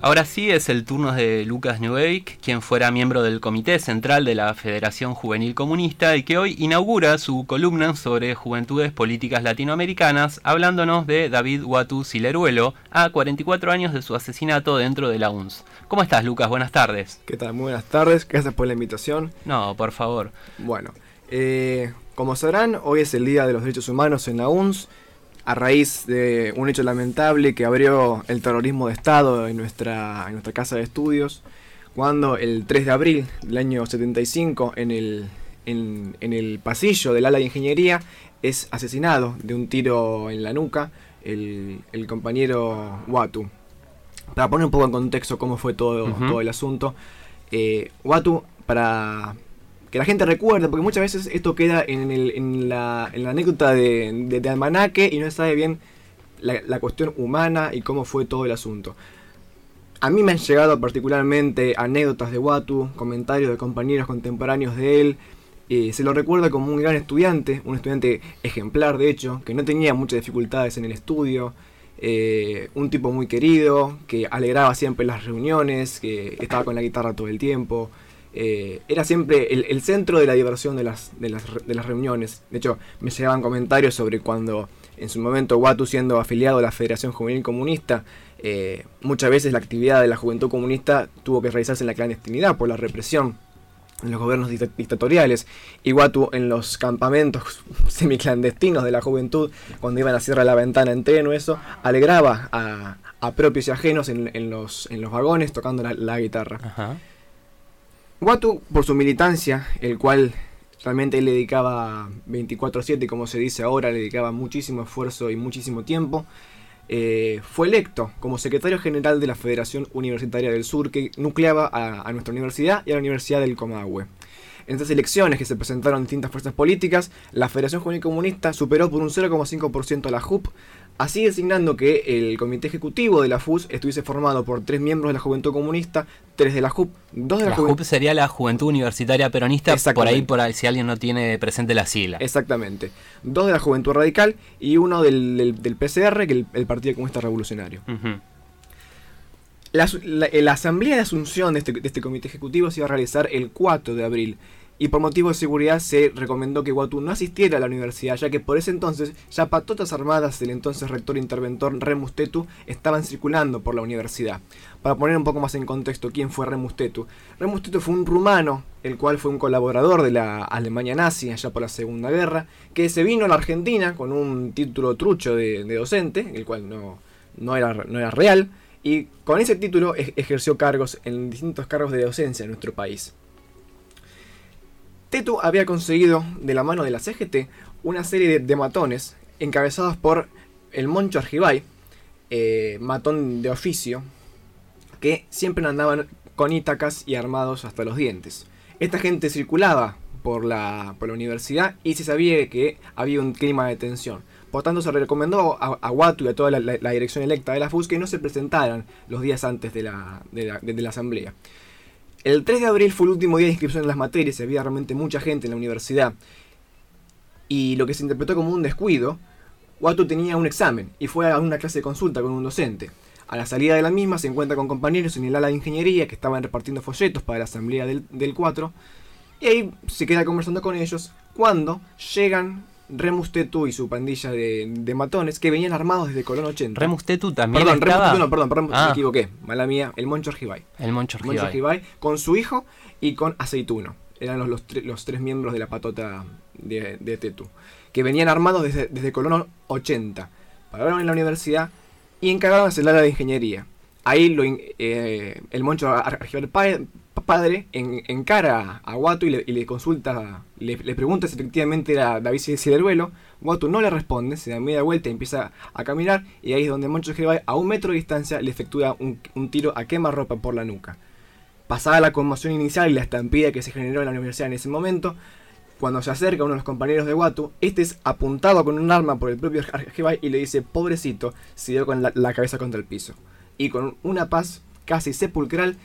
Ahora sí es el turno de Lucas Newbeck, quien fuera miembro del Comité Central de la Federación Juvenil Comunista y que hoy inaugura su columna sobre juventudes políticas latinoamericanas, hablándonos de David Watu Sileruelo, a 44 años de su asesinato dentro de la UNS. ¿Cómo estás, Lucas? Buenas tardes. ¿Qué tal? Muy buenas tardes. Gracias por la invitación. No, por favor. Bueno, eh, como sabrán, hoy es el Día de los Derechos Humanos en la UNS a raíz de un hecho lamentable que abrió el terrorismo de Estado en nuestra, en nuestra casa de estudios, cuando el 3 de abril del año 75, en el, en, el pasillo del ala de ingeniería, es asesinado de un tiro en la nuca el, compañero Watu. Para poner un poco en contexto cómo fue todo, todo el asunto, eh, Watu, para, que la gente recuerde, porque muchas veces esto queda en, el, en, la, en la, anécdota de, de, Almanaque y no se sabe bien la, cuestión humana y cómo fue todo el asunto. A mí me han llegado particularmente anécdotas de Watu, comentarios de compañeros contemporáneos de él. Eh, se lo recuerda como un gran estudiante, un estudiante ejemplar de hecho, que no tenía muchas dificultades en el estudio, eh, un tipo muy querido, que alegraba siempre las reuniones, que estaba con la guitarra todo el tiempo, eh, era siempre el, centro de la diversión de las, de las, reuniones. De hecho, me llegaban comentarios sobre cuando en su momento Watu siendo afiliado a la Federación Juvenil Comunista, eh, muchas veces la actividad de la juventud comunista tuvo que realizarse en la clandestinidad por la represión en los gobiernos dictatoriales y Watu en los campamentos semiclandestinos de la juventud, cuando iban a cerrar la ventana en tren o eso, alegraba a, propios y ajenos en, los, en los vagones tocando la, guitarra. Watu, por su militancia, el cual realmente él le dedicaba 24-7, como se dice ahora, le dedicaba muchísimo esfuerzo y muchísimo tiempo, eh, fue electo como secretario general de la Federación Universitaria del Sur, que nucleaba a, nuestra universidad y a la Universidad del Comahue. En estas elecciones que se presentaron distintas fuerzas políticas, la Federación Juvenil Comunista superó por un 0,5% a la JUP, así designando que el comité ejecutivo de la FUS estuviese formado por tres miembros de la Juventud Comunista, tres de la JUP, dos de la, la JUP sería la Juventud Universitaria Peronista, por ahí, por ahí, si alguien no tiene presente la sigla. Exactamente. Dos de la Juventud Radical y uno del, PCR, que es el, Partido Comunista Revolucionario. la, asamblea de asunción de este, de este comité ejecutivo se iba a realizar el 4 de abril y por motivos de seguridad se recomendó que Watu no asistiera a la universidad, ya que por ese entonces ya patotas armadas del entonces rector interventor Remus Tetu estaban circulando por la universidad. Para poner un poco más en contexto quién fue Remus Tetu. Remus Tetu fue un rumano, el cual fue un colaborador de la Alemania nazi allá por la Segunda Guerra, que se vino a la Argentina con un título trucho de, docente, el cual no, no, era, no era real, y con ese título ejerció cargos en distintos cargos de docencia en nuestro país. Tetu había conseguido, de la mano de la CGT, una serie de, matones encabezados por el Moncho Argibay, eh, matón de oficio, que siempre andaban con ítacas y armados hasta los dientes. Esta gente circulaba por la, por la universidad y se sabía que había un clima de tensión. Por tanto, se recomendó a, a Watu y a toda la, dirección electa de la FUS que no se presentaran los días antes de la, de la asamblea. El 3 de abril fue el último día de inscripción en las materias, había realmente mucha gente en la universidad. Y lo que se interpretó como un descuido, Watu tenía un examen y fue a una clase de consulta con un docente. A la salida de la misma se encuentra con compañeros en el ala de ingeniería que estaban repartiendo folletos para la asamblea del, del 4 y ahí se queda conversando con ellos cuando llegan Remustetu y su pandilla de, matones que venían armados desde Colón 80. Remustetu también perdón, estaba... no, perdón, perdón, me ah. equivoqué. Mala mía, el Moncho Argibay. El Moncho Argibay. con su hijo y con Aceituno. Eran los, los, tres miembros de la patota de, Tetu. Que venían armados desde, desde Colón 80. Pararon en la universidad y encargaron el área de ingeniería. Ahí lo, eh, el Moncho Argibay padre en, encara a Watu y le, consulta, le, pregunta si efectivamente era David Sideruelo. Watu no le responde, se da media vuelta y empieza a caminar. Y ahí es donde Moncho Girvay, a un metro de distancia, le efectúa un, tiro a quemarropa por la nuca. Pasada la conmoción inicial y la estampida que se generó en la universidad en ese momento, cuando se acerca uno de los compañeros de Watu, este es apuntado con un arma por el propio Argibay y le dice, pobrecito, se dio con la, la cabeza contra el piso. Y con una paz casi sepulcral,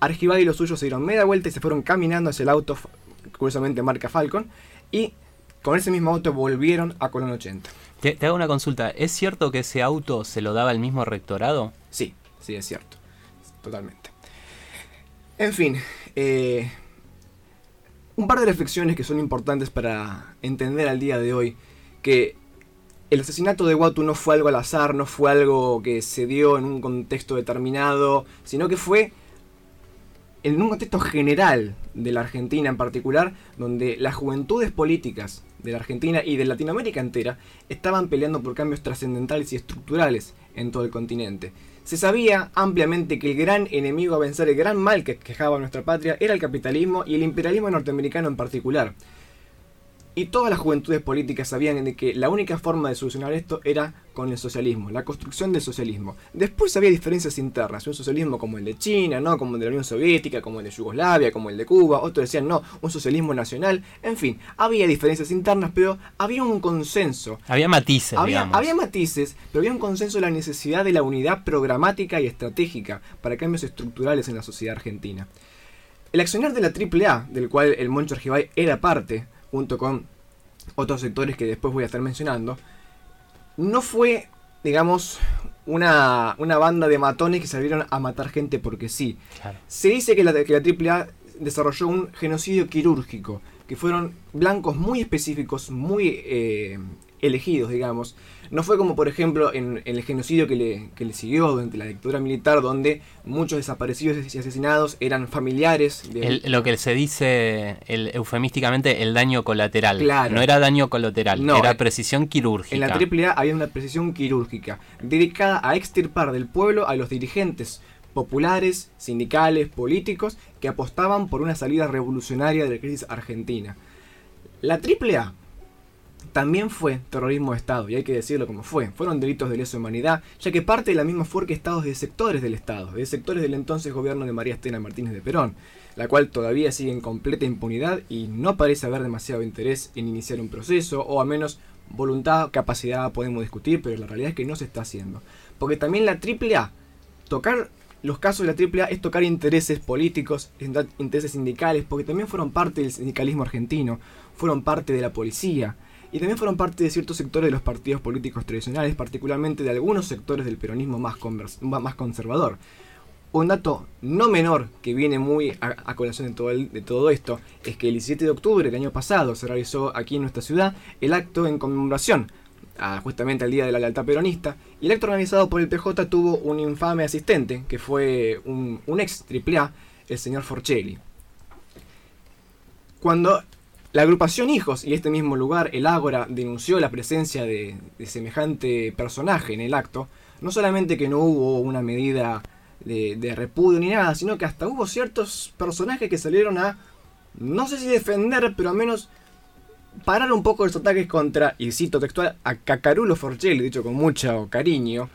Argibay y los suyos se dieron media vuelta y se fueron caminando hacia el auto, curiosamente marca Falcon, y con ese mismo auto volvieron a Colón 80. Te, hago una consulta, ¿es cierto que ese auto se lo daba el mismo rectorado? Sí, sí, es cierto. totalmente. En fin, eh, un par de reflexiones que son importantes para entender al día de hoy que el asesinato de Watu no fue algo al azar, no fue algo que se dio en un contexto determinado, sino que fue en un contexto general de la Argentina en particular, donde las juventudes políticas de la Argentina y de Latinoamérica entera estaban peleando por cambios trascendentales y estructurales en todo el continente. Se sabía ampliamente que el gran enemigo a vencer, el gran mal que quejaba nuestra patria, era el capitalismo y el imperialismo norteamericano en particular. Y todas las juventudes políticas sabían de que la única forma de solucionar esto era con el socialismo, la construcción del socialismo. Después había diferencias internas, un socialismo como el de China, no como el de la Unión Soviética, como el de Yugoslavia, como el de Cuba, otros decían no, un socialismo nacional, en fin, había diferencias internas, pero había un consenso. Había matices, había, había matices, pero había un consenso en la necesidad de la unidad programática y estratégica para cambios estructurales en la sociedad argentina. El accionar de la AAA, del cual el Moncho Argibay era parte, junto con otros sectores que después voy a estar mencionando, no fue, digamos, una, una banda de matones que salieron a matar gente porque sí. Se dice que la, que la AAA desarrolló un genocidio quirúrgico, que fueron blancos muy específicos, muy eh, elegidos, digamos. No fue como, por ejemplo, en, el genocidio que le, que le, siguió durante la dictadura militar, donde muchos desaparecidos y asesinados eran familiares. De... lo que se dice el, eufemísticamente el daño colateral. No era daño colateral, no, era precisión quirúrgica. En la AAA había una precisión quirúrgica, dedicada a extirpar del pueblo a los dirigentes populares, sindicales, políticos, que apostaban por una salida revolucionaria de la crisis argentina. La AAA también fue terrorismo de Estado, y hay que decirlo como fue. Fueron delitos de lesa humanidad, ya que parte de la misma fue estados de sectores del Estado, de sectores del entonces gobierno de María Estela Martínez de Perón, la cual todavía sigue en completa impunidad y no parece haber demasiado interés en iniciar un proceso, o al menos voluntad, capacidad podemos discutir, pero la realidad es que no se está haciendo. Porque también la AAA, tocar los casos de la AAA es tocar intereses políticos, intereses sindicales, porque también fueron parte del sindicalismo argentino, fueron parte de la policía, y también fueron parte de ciertos sectores de los partidos políticos tradicionales, particularmente de algunos sectores del peronismo más, más conservador. Un dato no menor que viene muy a, colación de todo, esto es que el 17 de octubre del año pasado se realizó aquí en nuestra ciudad el acto en conmemoración justamente al día de la lealtad peronista y el acto organizado por el PJ tuvo un infame asistente que fue un, un ex AAA, el señor Forcelli. Cuando la agrupación Hijos y este mismo lugar, el Ágora, denunció la presencia de, semejante personaje en el acto. No solamente que no hubo una medida de, repudio ni nada, sino que hasta hubo ciertos personajes que salieron a, no sé si defender, pero al menos parar un poco los ataques contra, y cito textual, a Cacarulo Forcelli, dicho con mucho cariño.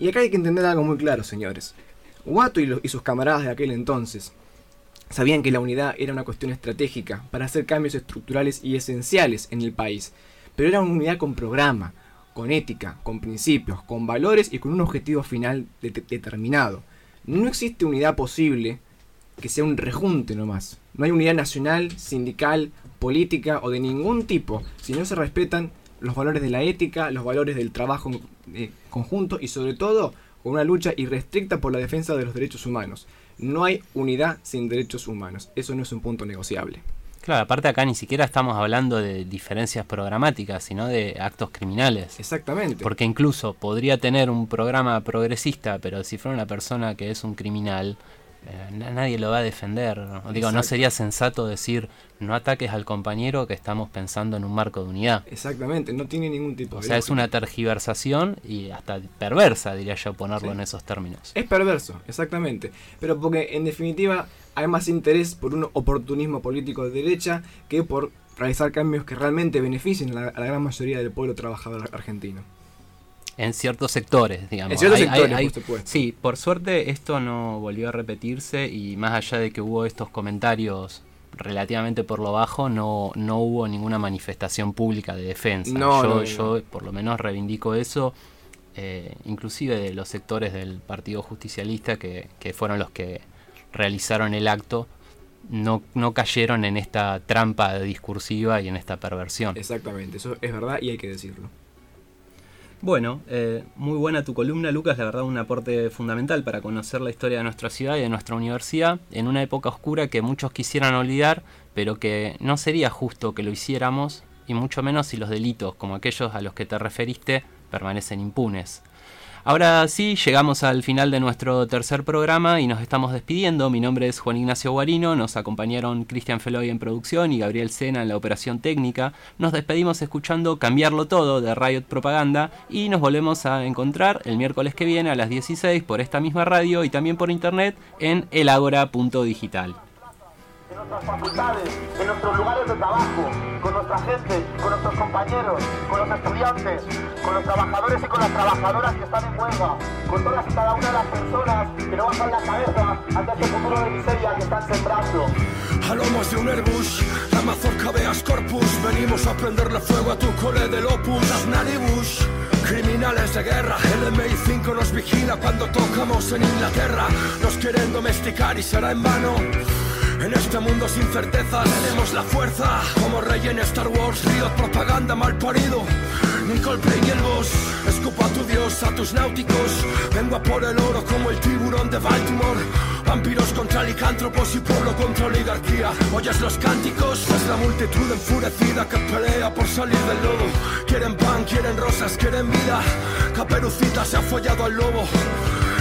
Y acá hay que entender algo muy claro, señores. Guato y sus camaradas de aquel entonces Sabían que la unidad era una cuestión estratégica para hacer cambios estructurales y esenciales en el país, pero era una unidad con programa, con ética, con principios, con valores y con un objetivo final determinado. No existe unidad posible que sea un rejunte nomás. No hay unidad nacional, sindical, política o de ningún tipo si no se respetan los valores de la ética, los valores del trabajo eh, conjunto y sobre todo con una lucha irrestricta por la defensa de los derechos humanos. No hay unidad sin derechos humanos. Eso no es un punto negociable. Claro, aparte acá ni siquiera estamos hablando de diferencias programáticas, sino de actos criminales. Exactamente. Porque incluso podría tener un programa progresista, pero si fuera una persona que es un criminal, eh, nadie lo va a defender. Digo, no sería sensato decir no ataques al compañero que estamos pensando en un marco de unidad. Exactamente, no tiene ningún tipo de. O sea, es una tergiversación y hasta perversa, diría yo, ponerlo en esos términos. Es perverso, exactamente. Pero porque en definitiva hay más interés por un oportunismo político de derecha que por realizar cambios que realmente beneficien a la gran mayoría del pueblo trabajador argentino. En ciertos sectores, digamos. En ciertos sectores, por supuesto. Sí, por suerte esto no volvió a repetirse y más allá de que hubo estos comentarios relativamente por lo bajo, no, no hubo ninguna manifestación pública de defensa. yo, yo por lo menos reivindico eso, eh, inclusive de los sectores del Partido Justicialista que, que fueron los que realizaron el acto, no, no cayeron en esta trampa discursiva y en esta perversión. Exactamente, eso es verdad y hay que decirlo. Bueno, eh, muy buena tu columna, Lucas. La verdad, un aporte fundamental para conocer la historia de nuestra ciudad y de nuestra universidad en una época oscura que muchos quisieran olvidar, pero que no sería justo que lo hiciéramos, y mucho menos si los delitos, como aquellos a los que te referiste, permanecen impunes. Ahora sí, llegamos al final de nuestro tercer programa y nos estamos despidiendo. Mi nombre es Juan Ignacio Guarino, nos acompañaron Cristian Feloy en producción y Gabriel Sena en la operación técnica. Nos despedimos escuchando Cambiarlo Todo de Riot Propaganda y nos volvemos a encontrar el miércoles que viene a las 16 por esta misma radio y también por internet en elagora.digital en nuestras facultades, en nuestros lugares de trabajo, con nuestra gente, con nuestros compañeros, con los estudiantes, con los trabajadores y con las trabajadoras que están en huelga, con todas y cada una de las personas que no bajan la cabeza ante este futuro de miseria que están sembrando. A de un Airbus, la mazorca veas corpus, venimos a prenderle fuego a tu cole del opus, Bush. Criminales de guerra, el MI5 nos vigila cuando tocamos en Inglaterra, nos quieren domesticar y será en vano. En este mundo sin certezas tenemos la fuerza. Como rey en Star Wars, río propaganda mal parido. Nicole Play y el boss Escupo a tu dios, a tus náuticos. Vengo a por el oro como el tiburón de Baltimore. Vampiros contra licántropos y pueblo contra oligarquía. Oyes los cánticos, es la multitud enfurecida que pelea por salir del lodo. Quieren pan, quieren rosas, quieren vida. Caperucita se ha follado al lobo.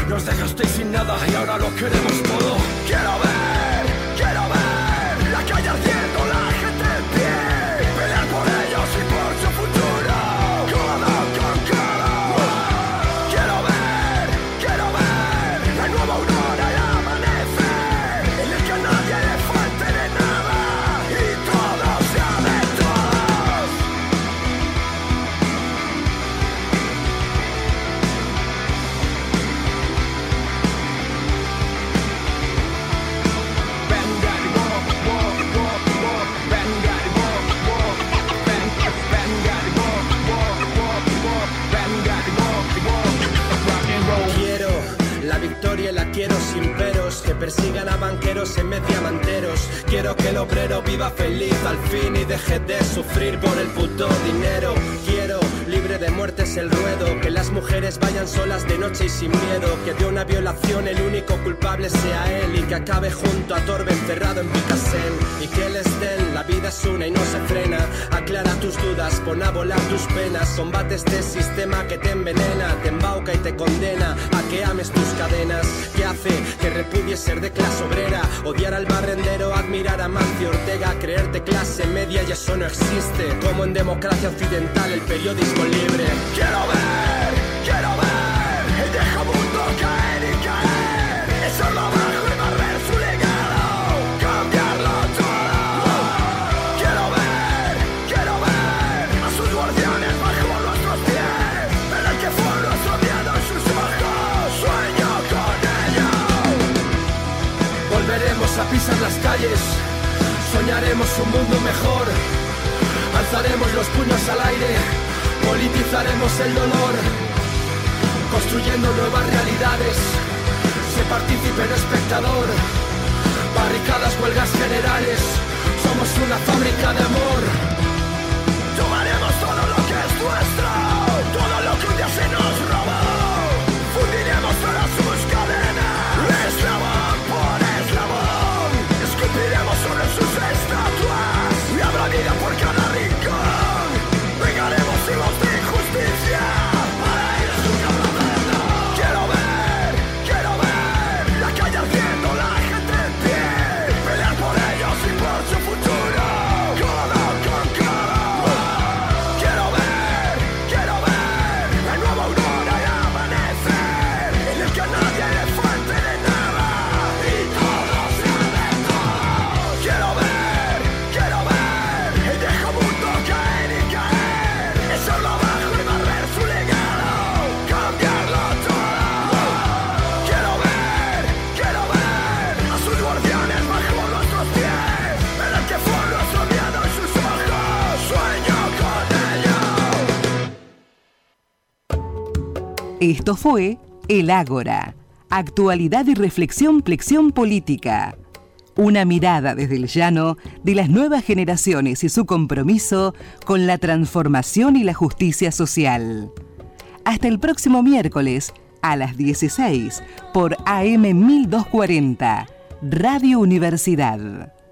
Nos dejasteis sin nada y ahora lo queremos todo. Quiero ver persigan a banqueros en vez diamanteros. Quiero que el obrero viva feliz al fin y deje de sufrir por el puto dinero. Quiero libre de muertes el ruedo, que las mujeres vayan solas de noche y sin miedo, que de una violación el único culpable sea él. Y que acabe junto a Torbe encerrado en Picasen y que les den la vida es una y no se frena. Aclara tus dudas, pon a volar tus penas, combate este sistema que te envenena, te embauca y te condena. A que ames tus cadenas, que hace que repudies ser de clase obrera, odiar al barrendero, admirar a Mancio Ortega, creerte clase media y eso no existe, como en democracia occidental el periodismo libre. Quiero ver, Pisar las calles. Soñaremos un mundo mejor. Alzaremos los puños al aire Politizaremos el dolor, construyendo nuevas realidades. Se participe el espectador, barricadas, huelgas generales. Somos una fábrica de amor. Tomaremos todo lo que es nuestro, Esto fue El Ágora, actualidad y reflexión flexión política. Una mirada desde el llano de las nuevas generaciones y su compromiso con la transformación y la justicia social. Hasta el próximo miércoles a las 16 por AM 1240, Radio Universidad.